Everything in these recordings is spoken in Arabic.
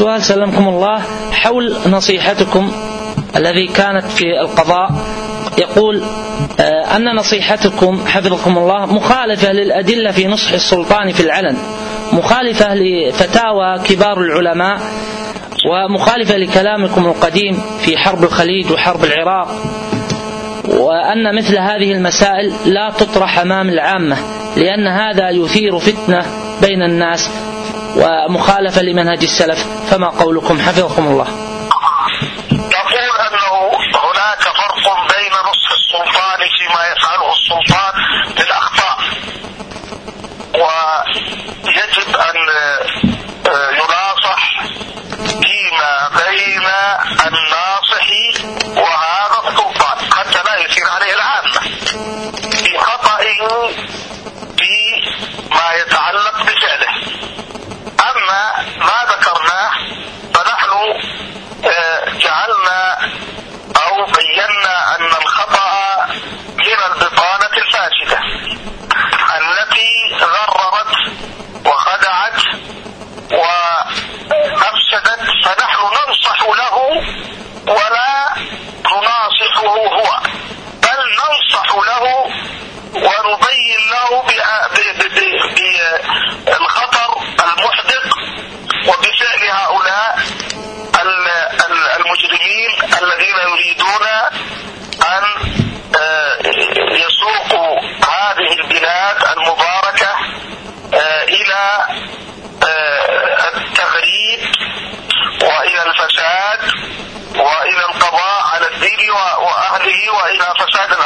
السؤال سلمكم الله حول نصيحتكم الذي كانت في القضاء يقول آه، أن نصيحتكم حفظكم الله مخالفة للأدلة في نصح السلطان في العلن مخالفة لفتاوى كبار العلماء ومخالفة لكلامكم القديم في حرب الخليج وحرب العراق وأن مثل هذه المسائل لا تطرح أمام العامة لأن هذا يثير فتنة بين الناس ومخالفة لمنهج السلف. فما قولكم؟ حفظكم الله. ولا نناصحه هو بل ننصح له ونبين له بالخطر المحدق وبفعل هؤلاء المجرمين الذين يريدون uh, for Southern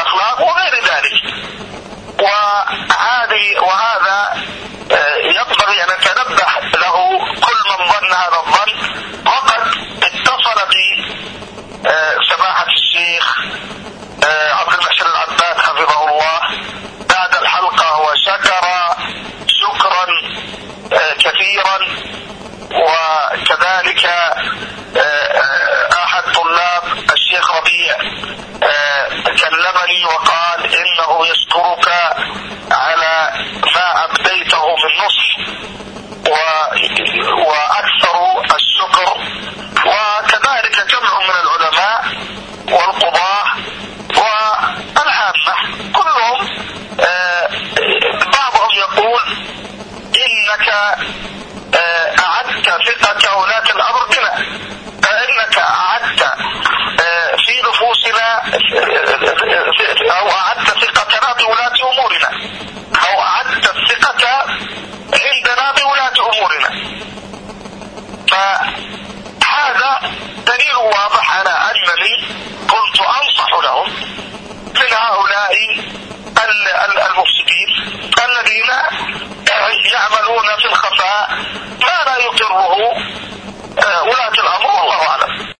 وقال إنه يشكرك على ما أبديته من نصح وأكثر الشكر وكذلك جمع من العلماء والقضاة والعامة كلهم بعضهم يقول إنك أعدت ثقة ولاة الأمر Pak